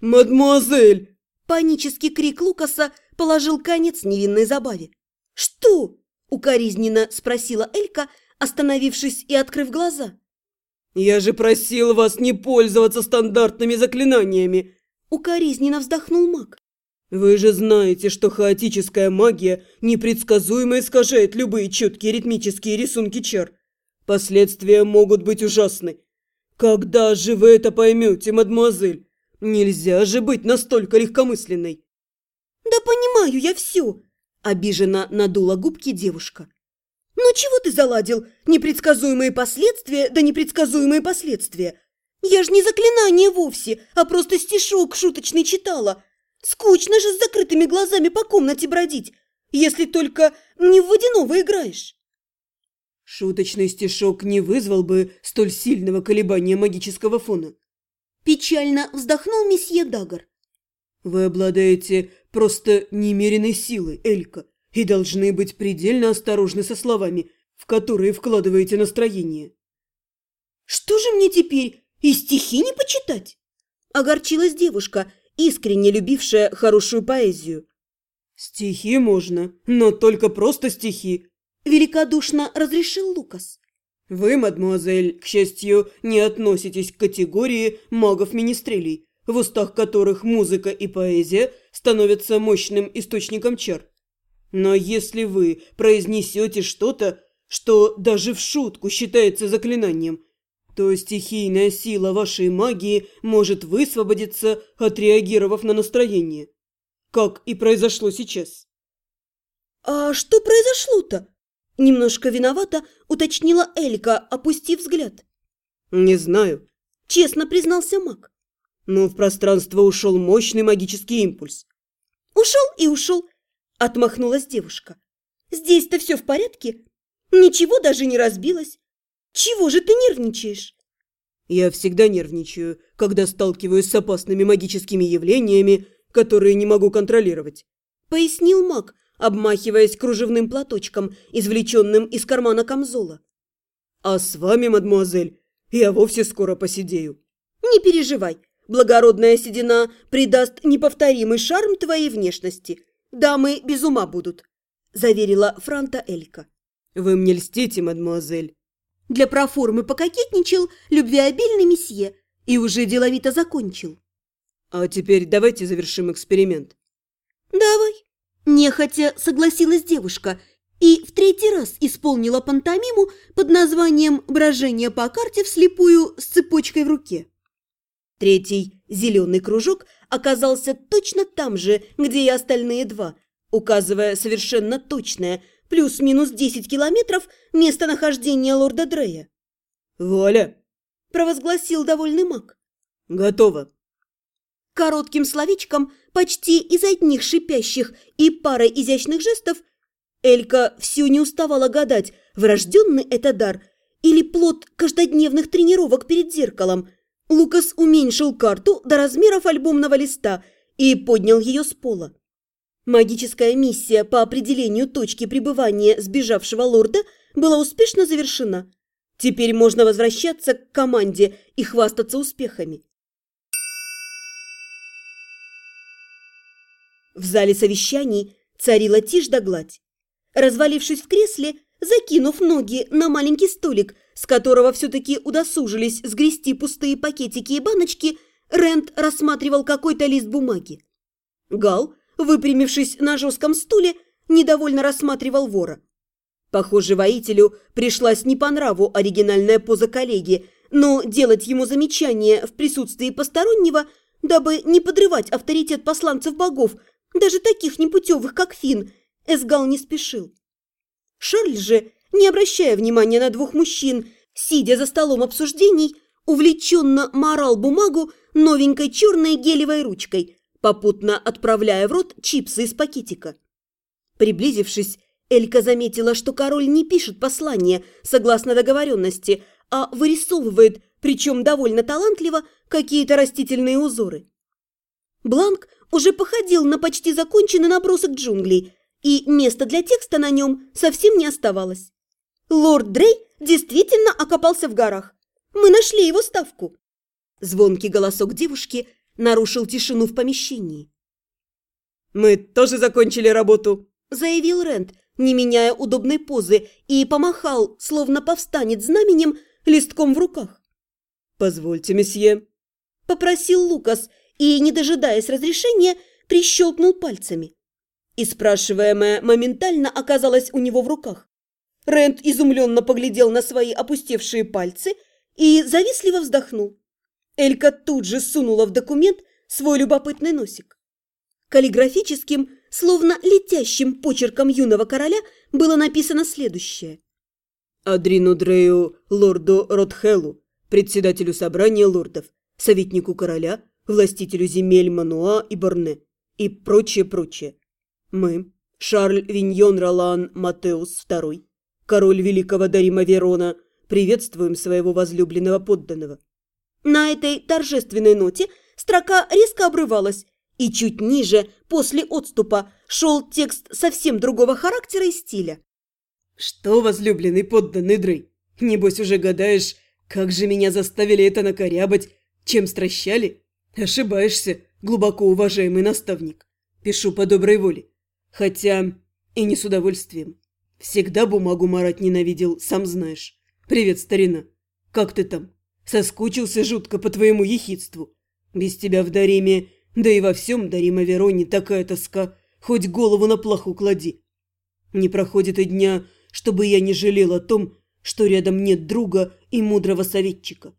«Мадемуазель!» Панический крик Лукаса положил конец невинной забаве. «Что?» – укоризненно спросила Элька, остановившись и открыв глаза. «Я же просил вас не пользоваться стандартными заклинаниями!» Укоризненно вздохнул маг. «Вы же знаете, что хаотическая магия непредсказуемо искажает любые четкие ритмические рисунки чар. Последствия могут быть ужасны. Когда же вы это поймете, мадемуазель? Нельзя же быть настолько легкомысленной!» «Да понимаю я все!» – обиженно надула губки девушка. «Ну чего ты заладил? Непредсказуемые последствия, да непредсказуемые последствия! Я ж не заклинание вовсе, а просто стишок шуточный читала. Скучно же с закрытыми глазами по комнате бродить, если только не в водяного играешь». Шуточный стишок не вызвал бы столь сильного колебания магического фона. Печально вздохнул месье Дагар. Вы обладаете просто немеренной силой, Элька, и должны быть предельно осторожны со словами, в которые вкладываете настроение. Что же мне теперь, и стихи не почитать? Огорчилась девушка, искренне любившая хорошую поэзию. Стихи можно, но только просто стихи. Великодушно разрешил Лукас. Вы, мадемуазель, к счастью, не относитесь к категории магов-министрелей, в устах которых музыка и поэзия становятся мощным источником чар. Но если вы произнесете что-то, что даже в шутку считается заклинанием, то стихийная сила вашей магии может высвободиться, отреагировав на настроение. Как и произошло сейчас. «А что произошло-то?» Немножко виновата уточнила Элька, опустив взгляд. «Не знаю», – честно признался маг. Но в пространство ушел мощный магический импульс. «Ушел и ушел», – отмахнулась девушка. «Здесь-то все в порядке? Ничего даже не разбилось. Чего же ты нервничаешь?» «Я всегда нервничаю, когда сталкиваюсь с опасными магическими явлениями, которые не могу контролировать», – пояснил маг, обмахиваясь кружевным платочком, извлеченным из кармана камзола. «А с вами, мадемуазель, я вовсе скоро посидею». «Не переживай, благородная седина придаст неповторимый шарм твоей внешности. Дамы без ума будут», – заверила Франта Элька. «Вы мне льстите, мадемуазель». Для проформы пококетничал любвеобильный месье и уже деловито закончил. «А теперь давайте завершим эксперимент». «Давай», Нехотя согласилась девушка и в третий раз исполнила пантомиму под названием «Брожение по карте вслепую с цепочкой в руке». Третий зеленый кружок оказался точно там же, где и остальные два, указывая совершенно точное плюс-минус 10 километров местонахождение лорда Дрея. «Вуаля!» – провозгласил довольный маг. «Готово!» Коротким словечком, почти из одних шипящих и парой изящных жестов, Элька всю не уставала гадать, врожденный это дар или плод каждодневных тренировок перед зеркалом. Лукас уменьшил карту до размеров альбомного листа и поднял ее с пола. Магическая миссия по определению точки пребывания сбежавшего лорда была успешно завершена. Теперь можно возвращаться к команде и хвастаться успехами. В зале совещаний царила тишь да гладь. Развалившись в кресле, закинув ноги на маленький столик, с которого все-таки удосужились сгрести пустые пакетики и баночки, Рент рассматривал какой-то лист бумаги. Гал, выпрямившись на жестком стуле, недовольно рассматривал вора. Похоже, воителю пришлась не по нраву оригинальная поза коллеги, но делать ему замечание в присутствии постороннего, дабы не подрывать авторитет посланцев богов, даже таких непутевых, как Финн, Эсгал не спешил. Шарль же, не обращая внимания на двух мужчин, сидя за столом обсуждений, увлеченно морал бумагу новенькой черной гелевой ручкой, попутно отправляя в рот чипсы из пакетика. Приблизившись, Элька заметила, что король не пишет послание согласно договоренности, а вырисовывает, причем довольно талантливо, какие-то растительные узоры. Бланк уже походил на почти законченный набросок джунглей, и места для текста на нем совсем не оставалось. Лорд Дрей действительно окопался в горах. Мы нашли его ставку. Звонкий голосок девушки нарушил тишину в помещении. «Мы тоже закончили работу», – заявил Рент, не меняя удобной позы, и помахал, словно повстанет знаменем, листком в руках. «Позвольте, месье», – попросил Лукас и, не дожидаясь разрешения, прищелкнул пальцами. И спрашиваемое моментально оказалось у него в руках. Рент изумленно поглядел на свои опустевшие пальцы и завистливо вздохнул. Элька тут же сунула в документ свой любопытный носик. Каллиграфическим, словно летящим почерком юного короля было написано следующее. «Адрину Дрею, лорду Ротхеллу, председателю собрания лордов, советнику короля, властителю земель Мануа и Борне и прочее-прочее. Мы, Шарль Виньон Ролан Матеус II, король великого Дарима Верона, приветствуем своего возлюбленного подданного». На этой торжественной ноте строка резко обрывалась, и чуть ниже, после отступа, шел текст совсем другого характера и стиля. «Что, возлюбленный подданный Дрей, небось уже гадаешь, как же меня заставили это накорябать, чем стращали? Ошибаешься, глубоко уважаемый наставник. Пишу по доброй воле. Хотя и не с удовольствием. Всегда бумагу марать ненавидел, сам знаешь. Привет, старина. Как ты там? Соскучился жутко по твоему ехидству. Без тебя в Дариме да и во всем Дарима Вероне такая тоска, хоть голову на плаху клади. Не проходит и дня, чтобы я не жалел о том, что рядом нет друга и мудрого советчика.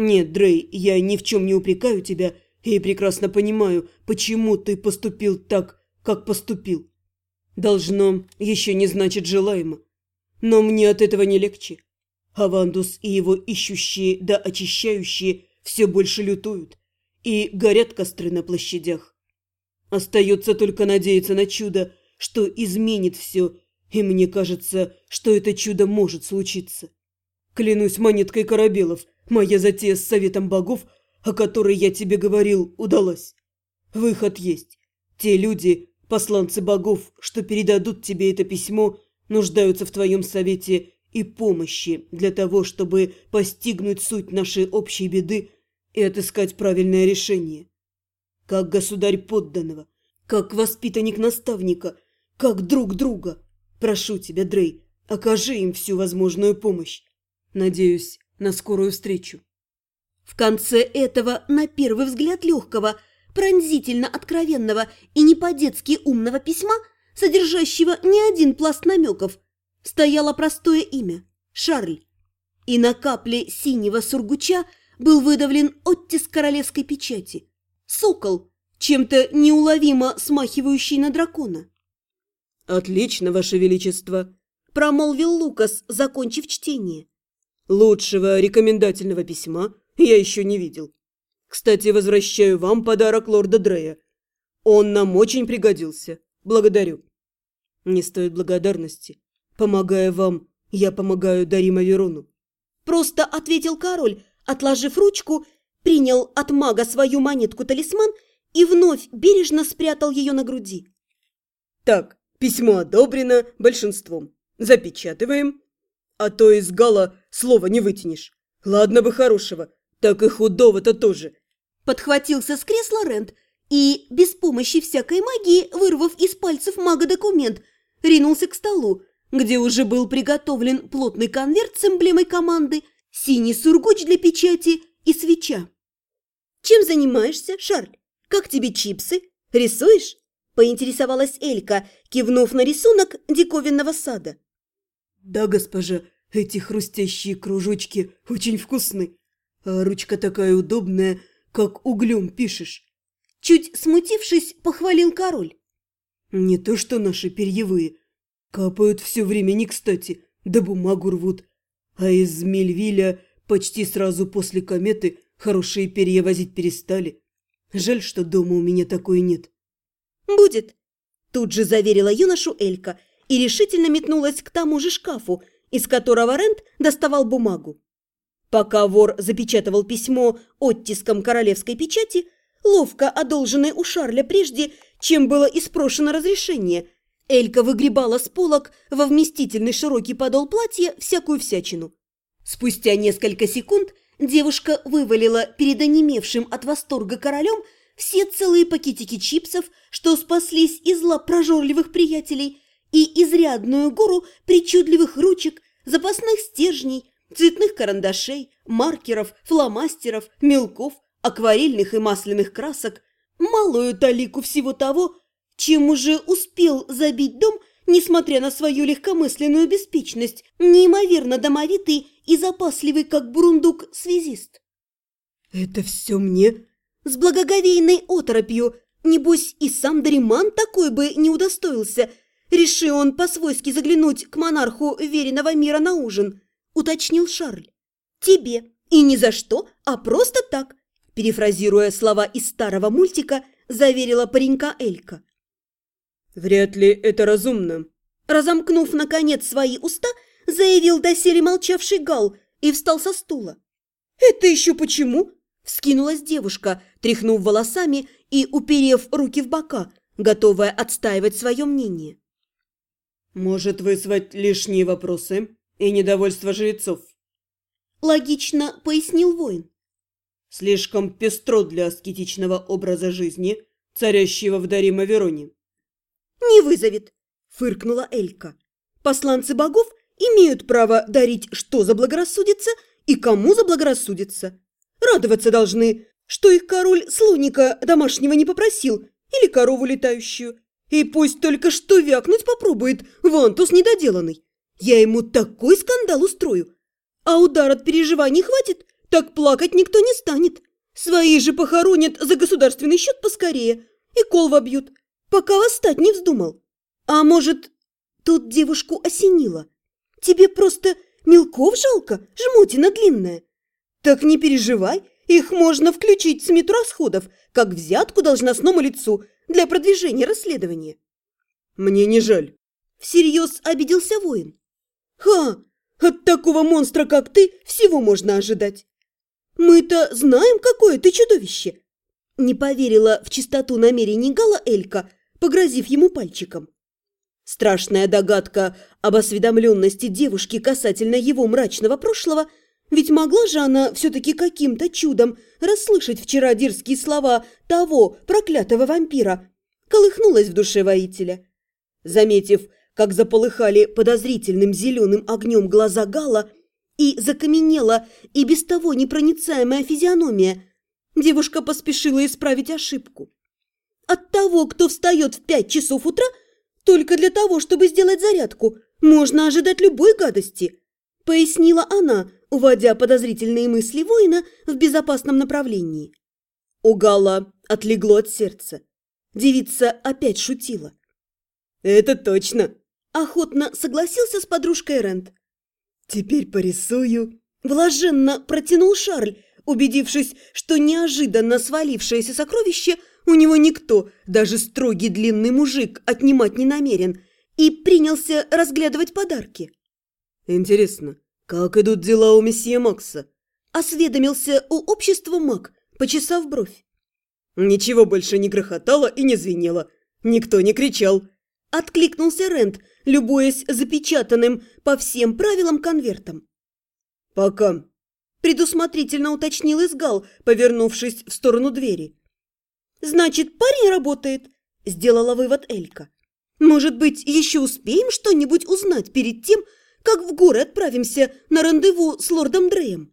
Нет, Дрей, я ни в чем не упрекаю тебя и прекрасно понимаю, почему ты поступил так, как поступил. Должно еще не значит желаемо. Но мне от этого не легче. Авандус и его ищущие да очищающие все больше лютуют и горят костры на площадях. Остается только надеяться на чудо, что изменит все, и мне кажется, что это чудо может случиться. Клянусь монеткой корабелов, моя затея с советом богов, о которой я тебе говорил, удалась. Выход есть. Те люди, посланцы богов, что передадут тебе это письмо, нуждаются в твоем совете и помощи для того, чтобы постигнуть суть нашей общей беды и отыскать правильное решение. Как государь подданного, как воспитанник наставника, как друг друга. Прошу тебя, Дрей, окажи им всю возможную помощь. Надеюсь на скорую встречу. В конце этого, на первый взгляд легкого, пронзительно откровенного и не по-детски умного письма, содержащего не один пласт намеков, стояло простое имя – Шарль. И на капле синего сургуча – был выдавлен оттиск королевской печати. Сокол, чем-то неуловимо смахивающий на дракона. «Отлично, Ваше Величество!» – промолвил Лукас, закончив чтение. «Лучшего рекомендательного письма я еще не видел. Кстати, возвращаю вам подарок лорда Дрея. Он нам очень пригодился. Благодарю». «Не стоит благодарности. Помогая вам, я помогаю Дарима Верону». Просто ответил король, Отложив ручку, принял от мага свою монетку-талисман и вновь бережно спрятал ее на груди. «Так, письмо одобрено большинством. Запечатываем. А то из гала слова не вытянешь. Ладно бы хорошего, так и худого-то тоже». Подхватился с кресла Рент и, без помощи всякой магии, вырвав из пальцев мага документ, ринулся к столу, где уже был приготовлен плотный конверт с эмблемой команды – синий сургуч для печати и свеча. «Чем занимаешься, Шарль? Как тебе чипсы? Рисуешь?» – поинтересовалась Элька, кивнув на рисунок диковинного сада. «Да, госпожа, эти хрустящие кружочки очень вкусны. А ручка такая удобная, как углем пишешь». Чуть смутившись, похвалил король. «Не то что наши перьевые. Капают все время не кстати, да бумагу рвут. А из Мельвиля почти сразу после кометы хорошие перья возить перестали. Жаль, что дома у меня такой нет. «Будет!» Тут же заверила юношу Элька и решительно метнулась к тому же шкафу, из которого Рент доставал бумагу. Пока вор запечатывал письмо оттиском королевской печати, ловко одолженной у Шарля прежде, чем было испрошено разрешение – Элька выгребала с полок во вместительный широкий подол платья всякую всячину. Спустя несколько секунд Девушка вывалила перед онемевшим от восторга королем все целые пакетики чипсов, что спаслись из лап прожорливых приятелей, и изрядную гору причудливых ручек, запасных стержней, цветных карандашей, маркеров, фломастеров, мелков, акварельных и масляных красок, малую талику всего того, чем уже успел забить дом, несмотря на свою легкомысленную беспечность, неимоверно домовитый и запасливый, как бурундук, связист. «Это все мне?» С благоговейной оторопью, небось, и сам Дариман такой бы не удостоился, решил он по-свойски заглянуть к монарху веренного мира на ужин, уточнил Шарль. «Тебе. И ни за что, а просто так», перефразируя слова из старого мультика, заверила паренька Элька. «Вряд ли это разумно». Разомкнув, наконец, свои уста, заявил доселе молчавший Гал и встал со стула. «Это еще почему?» – вскинулась девушка, тряхнув волосами и уперев руки в бока, готовая отстаивать свое мнение. «Может вызвать лишние вопросы и недовольство жрецов?» Логично пояснил воин. «Слишком пестро для аскетичного образа жизни, царящего в Дарима Вероне». «Не вызовет», – фыркнула Элька. «Посланцы богов имеют право дарить, что заблагорассудится и кому заблагорассудится. Радоваться должны, что их король слоника домашнего не попросил или корову летающую. И пусть только что вякнуть попробует вантус недоделанный. Я ему такой скандал устрою. А удар от переживаний хватит, так плакать никто не станет. Свои же похоронят за государственный счет поскорее и кол вобьют, пока восстать не вздумал. А может, тут девушку осенило. Тебе просто мелков жалко, жмотина длинная. Так не переживай, их можно включить в смету расходов, как взятку должностному лицу для продвижения расследования. Мне не жаль. Всерьез обиделся воин. Ха, от такого монстра, как ты, всего можно ожидать. Мы-то знаем, какое ты чудовище. Не поверила в чистоту намерений Гала Элька, погрозив ему пальчиком. Страшная догадка об осведомленности девушки касательно его мрачного прошлого, ведь могла же она все-таки каким-то чудом расслышать вчера дерзкие слова того проклятого вампира, колыхнулась в душе воителя. Заметив, как заполыхали подозрительным зеленым огнем глаза Гала и закаменела и без того непроницаемая физиономия, девушка поспешила исправить ошибку. От того, кто встает в пять часов утра – только для того, чтобы сделать зарядку, можно ожидать любой гадости», – пояснила она, уводя подозрительные мысли воина в безопасном направлении. У Гала отлегло от сердца. Девица опять шутила. «Это точно!» – охотно согласился с подружкой Рент. «Теперь порисую». Блаженно протянул Шарль, убедившись, что неожиданно свалившееся сокровище у него никто, даже строгий длинный мужик, отнимать не намерен, и принялся разглядывать подарки. «Интересно, как идут дела у месье Макса?» Осведомился у общества маг, почесав бровь. «Ничего больше не грохотало и не звенело. Никто не кричал». Откликнулся Рент, любуясь запечатанным по всем правилам конвертом. «Пока», – предусмотрительно уточнил Изгал, повернувшись в сторону двери. «Значит, парень работает», – сделала вывод Элька. «Может быть, еще успеем что-нибудь узнать перед тем, как в горы отправимся на рандеву с лордом Дреем?»